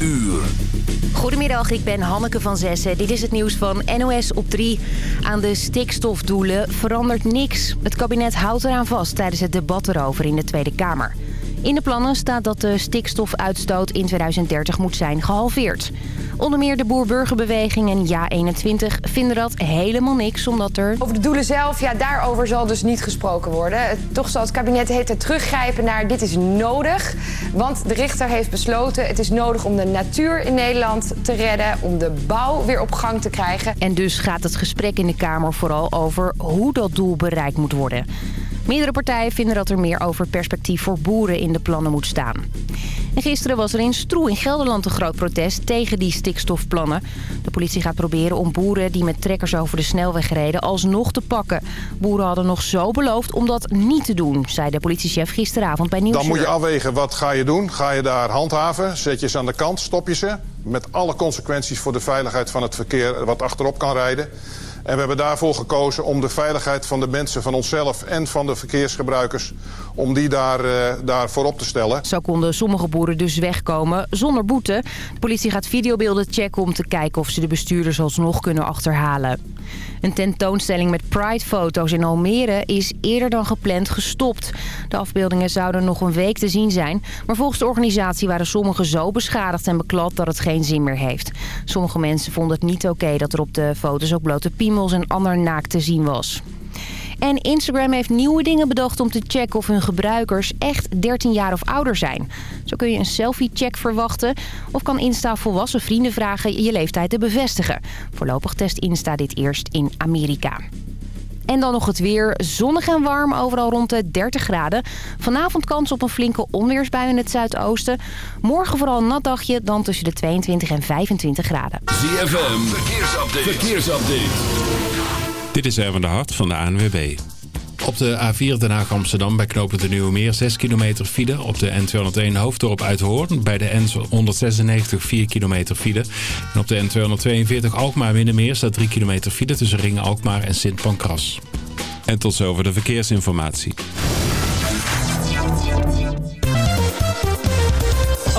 uur. Goedemiddag, ik ben Hanneke van Zessen. Dit is het nieuws van NOS op 3. Aan de stikstofdoelen verandert niks. Het kabinet houdt eraan vast tijdens het debat erover in de Tweede Kamer. In de plannen staat dat de stikstofuitstoot in 2030 moet zijn gehalveerd. Onder meer de Boer-Burgerbeweging en Ja21 vinden dat helemaal niks, omdat er... Over de doelen zelf, ja, daarover zal dus niet gesproken worden. Toch zal het kabinet het teruggrijpen naar dit is nodig. Want de richter heeft besloten, het is nodig om de natuur in Nederland te redden... om de bouw weer op gang te krijgen. En dus gaat het gesprek in de Kamer vooral over hoe dat doel bereikt moet worden. Meerdere partijen vinden dat er meer over perspectief voor boeren in de plannen moet staan. En gisteren was er in Stroe in Gelderland een groot protest tegen die stikstofplannen. De politie gaat proberen om boeren die met trekkers over de snelweg reden alsnog te pakken. Boeren hadden nog zo beloofd om dat niet te doen, zei de politiechef gisteravond bij Nieuwsuur. Dan moet je afwegen, wat ga je doen? Ga je daar handhaven? Zet je ze aan de kant? Stop je ze? Met alle consequenties voor de veiligheid van het verkeer wat achterop kan rijden. En we hebben daarvoor gekozen om de veiligheid van de mensen, van onszelf en van de verkeersgebruikers, om die daar, uh, daar voorop te stellen. Zo konden sommige boeren dus wegkomen zonder boete. De politie gaat videobeelden checken om te kijken of ze de bestuurders alsnog kunnen achterhalen. Een tentoonstelling met Pride-foto's in Almere is eerder dan gepland gestopt. De afbeeldingen zouden nog een week te zien zijn. Maar volgens de organisatie waren sommige zo beschadigd en beklad dat het geen zin meer heeft. Sommige mensen vonden het niet oké dat er op de foto's ook blote piemels en ander naakt te zien was. En Instagram heeft nieuwe dingen bedacht om te checken of hun gebruikers echt 13 jaar of ouder zijn. Zo kun je een selfie-check verwachten of kan Insta volwassen vrienden vragen je leeftijd te bevestigen. Voorlopig test Insta dit eerst in Amerika. En dan nog het weer. Zonnig en warm, overal rond de 30 graden. Vanavond kans op een flinke onweersbui in het zuidoosten. Morgen vooral een nat dagje, dan tussen de 22 en 25 graden. ZFM, verkeersupdate. verkeersupdate. Dit is Erwin de Hart van de ANWB. Op de A4 Den Haag-Amsterdam bij knopen de Nieuwe Meer 6 kilometer file. Op de N201 Hoofddorp Uithoorn bij de N196 4 kilometer file. En op de N242 Alkmaar-Middenmeer staat 3 kilometer file tussen Ringen Alkmaar en Sint Pancras. En tot zover de verkeersinformatie.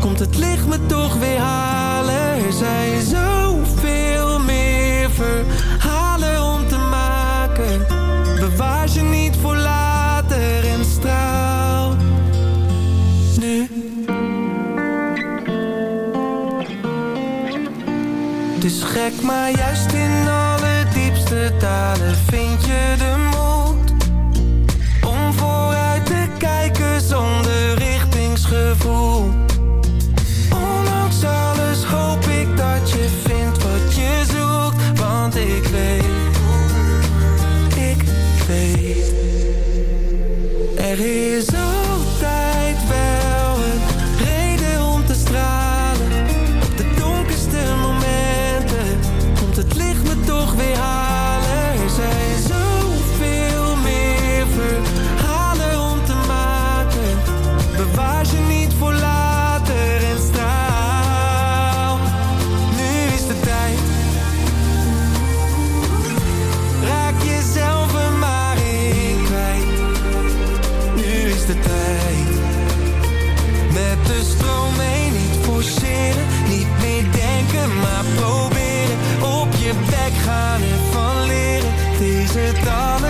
Komt het licht me toch weer halen. Er zijn zoveel meer verhalen om te maken. Bewaar je niet voor later en straal. Nu. Het gek, maar juist is het allemaal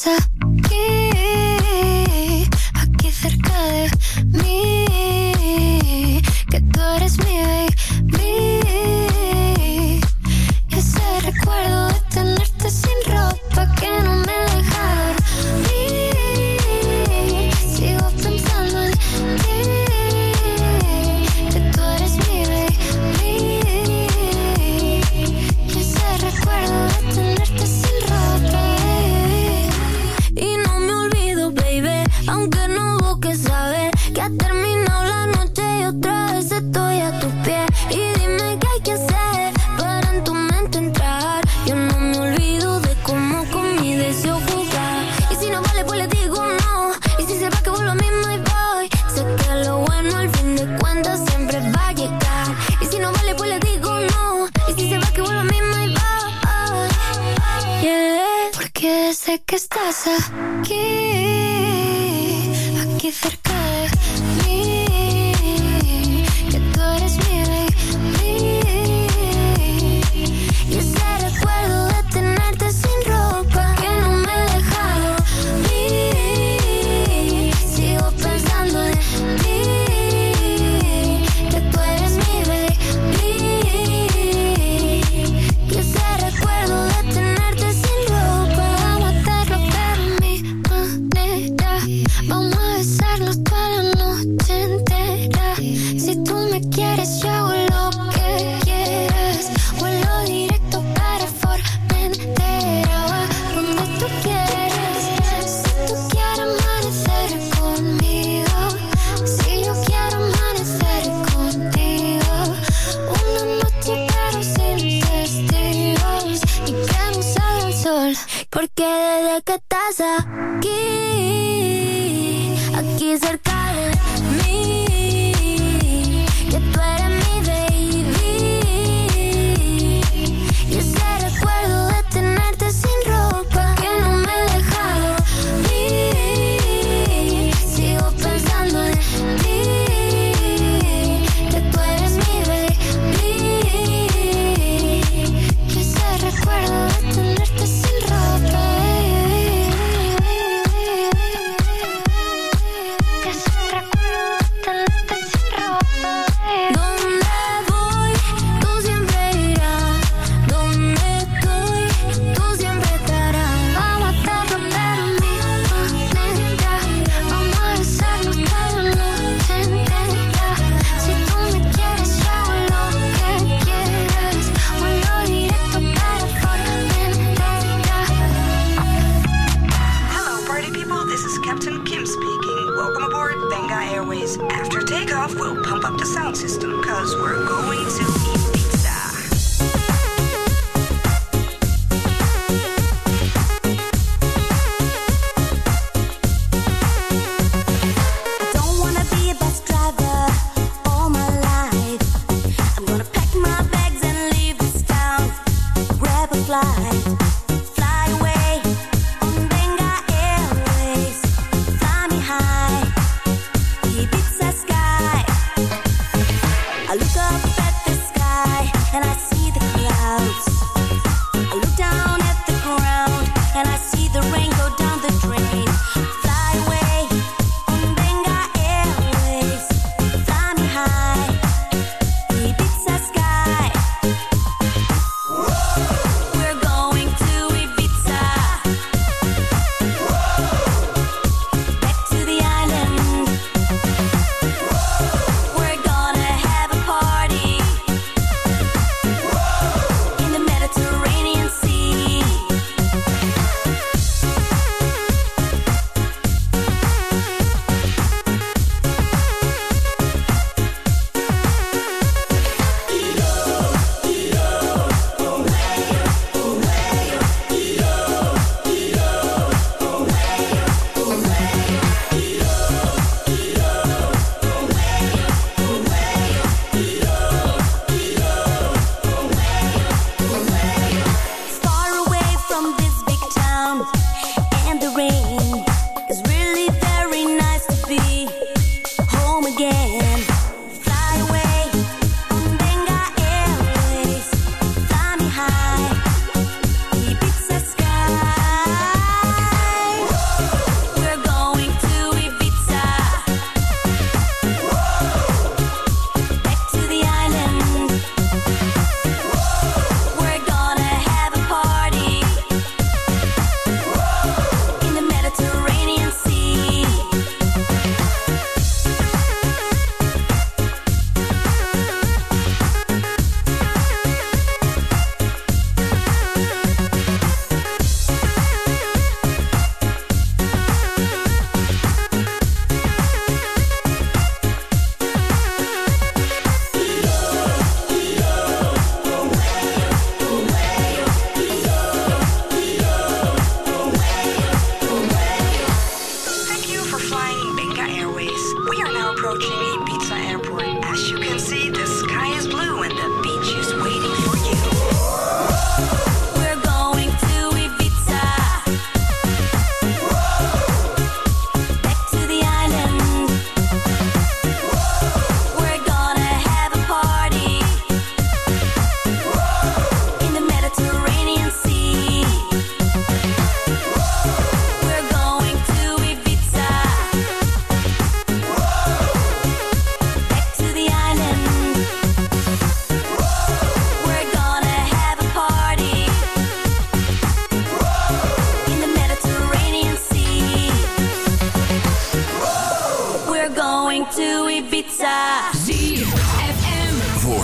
사. sé que estás aquí, aquí cerca.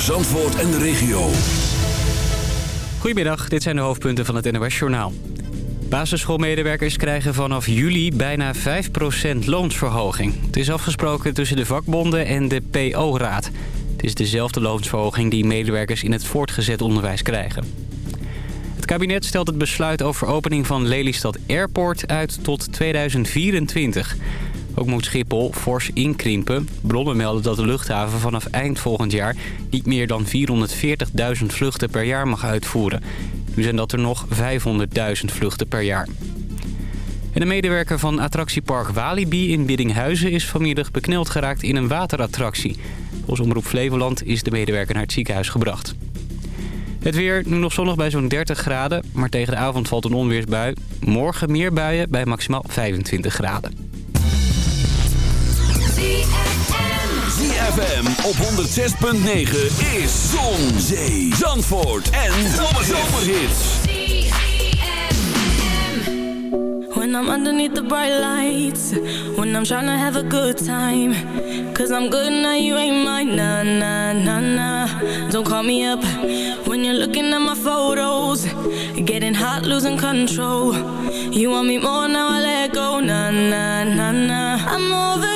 Zandvoort en de regio. Goedemiddag, dit zijn de hoofdpunten van het NOS-journaal. Basisschoolmedewerkers krijgen vanaf juli bijna 5% loonsverhoging. Het is afgesproken tussen de vakbonden en de PO-raad. Het is dezelfde loonsverhoging die medewerkers in het voortgezet onderwijs krijgen. Het kabinet stelt het besluit over opening van Lelystad Airport uit tot 2024. Ook moet Schiphol fors inkrimpen. Bronnen melden dat de luchthaven vanaf eind volgend jaar... niet meer dan 440.000 vluchten per jaar mag uitvoeren. Nu zijn dat er nog 500.000 vluchten per jaar. En de medewerker van attractiepark Walibi in Biddinghuizen... is vanmiddag bekneld geraakt in een waterattractie. Volgens Omroep Flevoland is de medewerker naar het ziekenhuis gebracht. Het weer, nu nog zonnig bij zo'n 30 graden, maar tegen de avond valt een onweersbui. Morgen meer buien bij maximaal 25 graden. ZFM op 106.9 is Zon, Zee, Zandvoort en Zomerhits. When I'm underneath the bright lights When I'm trying to have a good time Cause I'm good now, you ain't mine Nah, nah, nah, nah. Don't call me up When you're looking at my photos. Getting hot, losing control. You want me more, now I let go Nah, nah, nah, nah. I'm over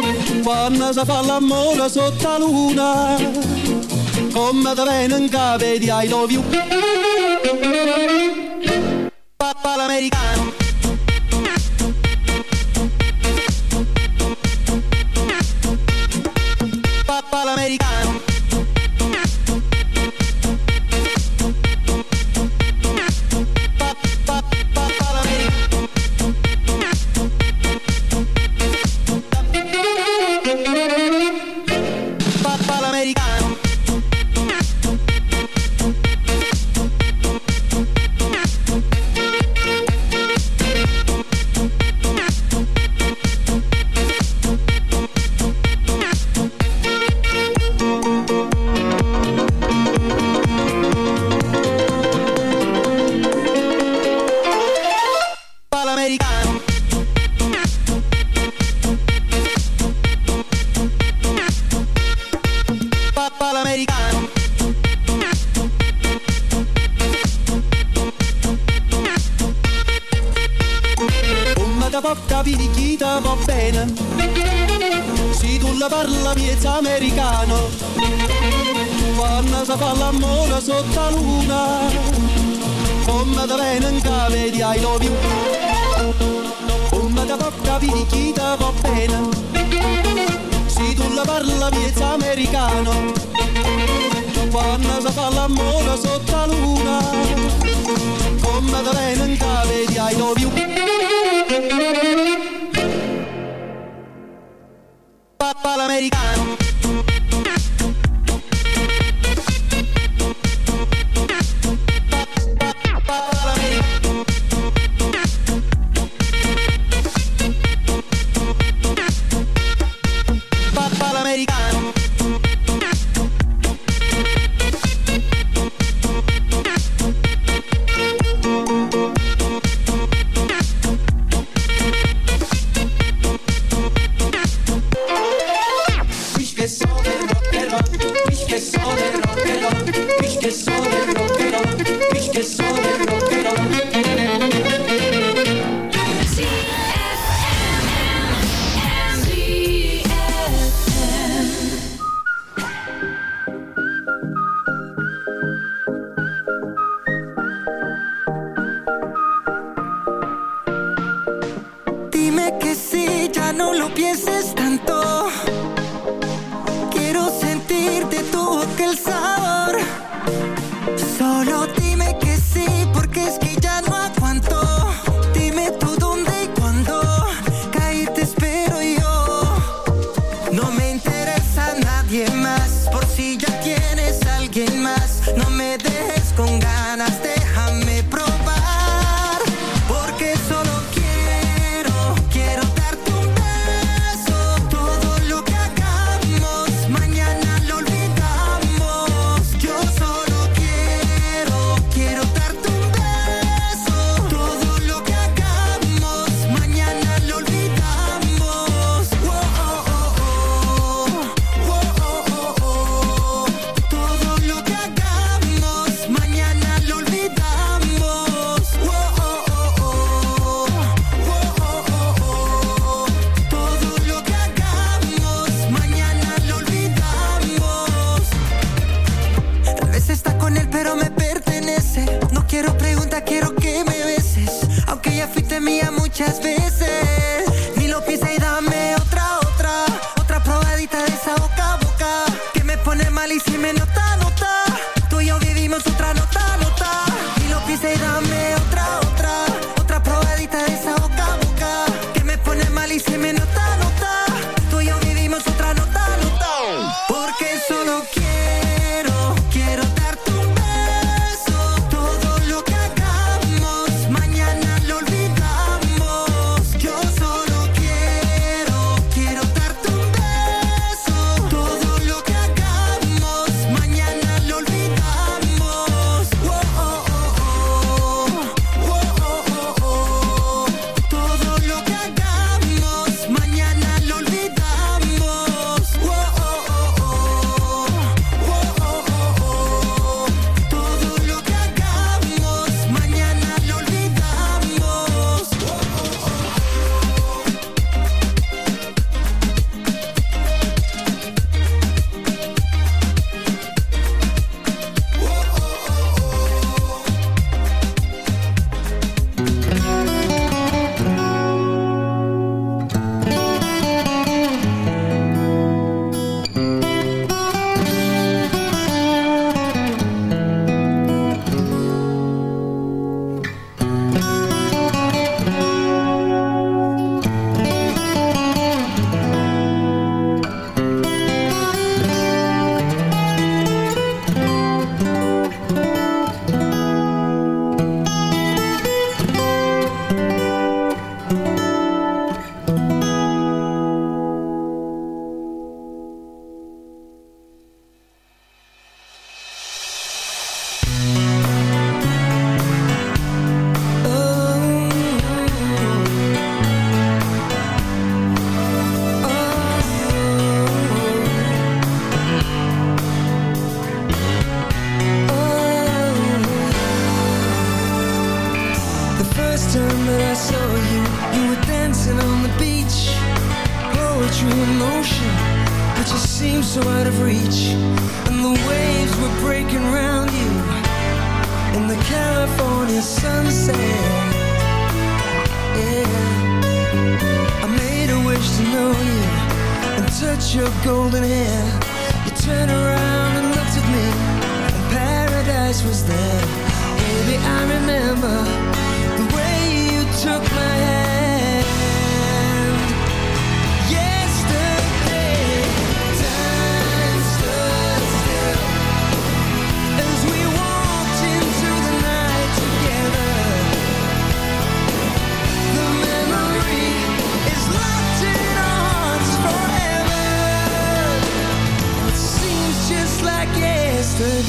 Quando si fa l'amore sotto la luna Come da viene in capo di alla sotto la luna. Come in cave di I love you Come da chi tu la parla americano. Quando si fa l'amore sotto la luna. Come in cave di I love you Papà l'americano.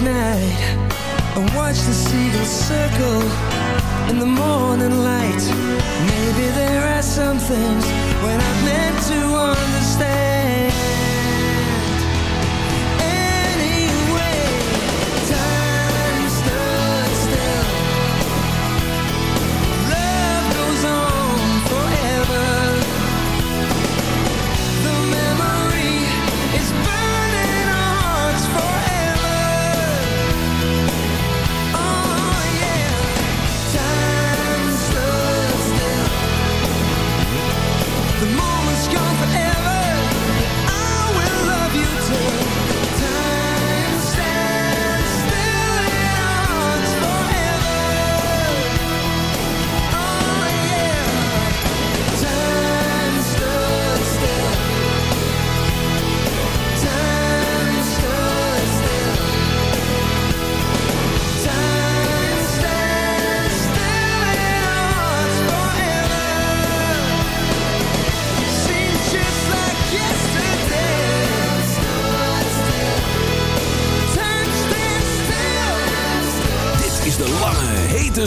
midnight and watch the seagulls circle in the morning light. Maybe there are some things when I'm meant to understand.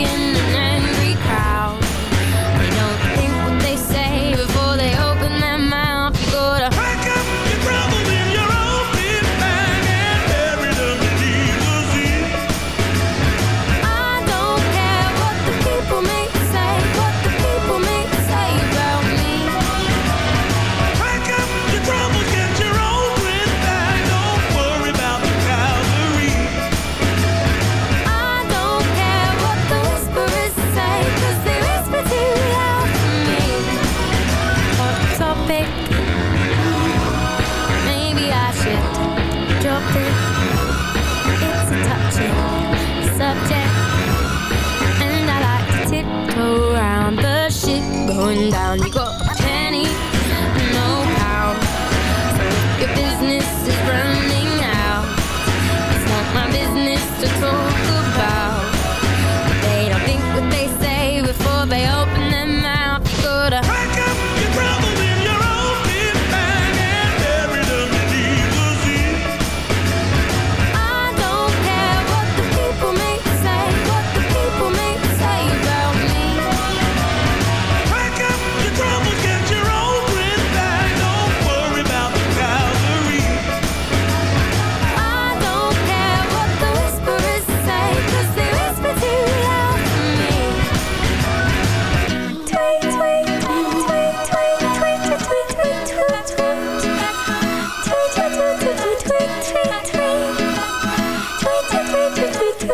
looking and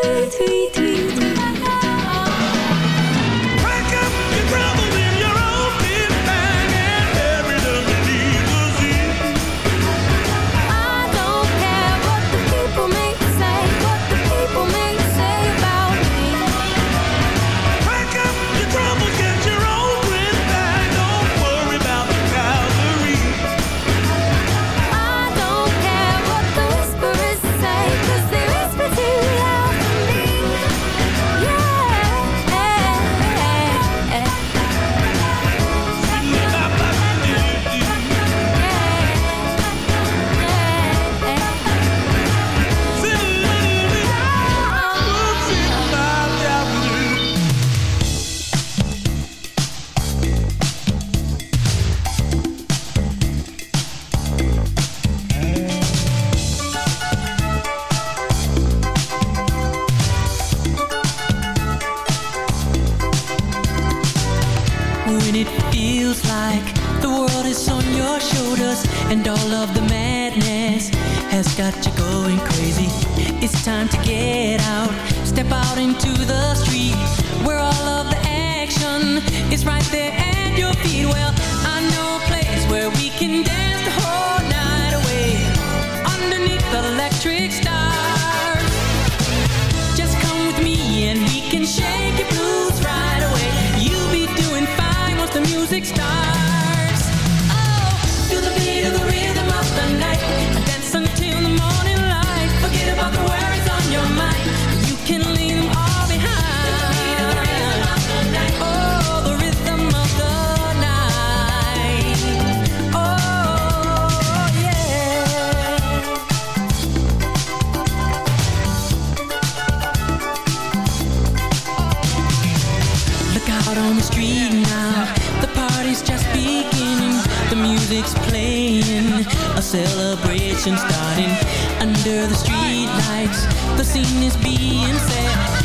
to you. celebration starting under the streetlights. The scene is being set.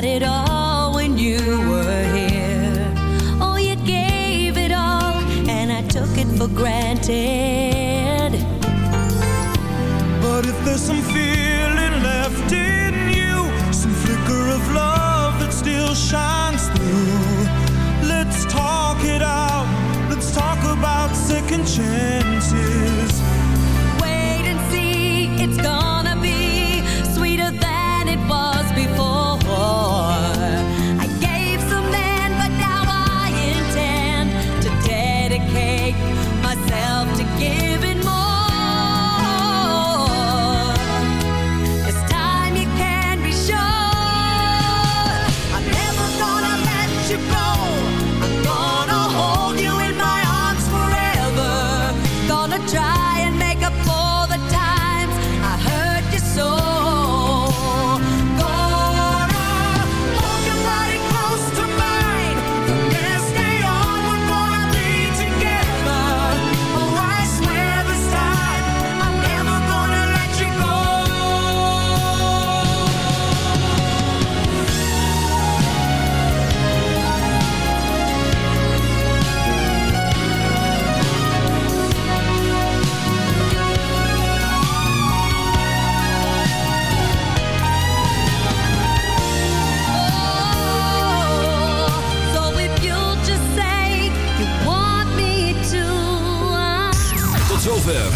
had it all when you were here. Oh, you gave it all, and I took it for granted.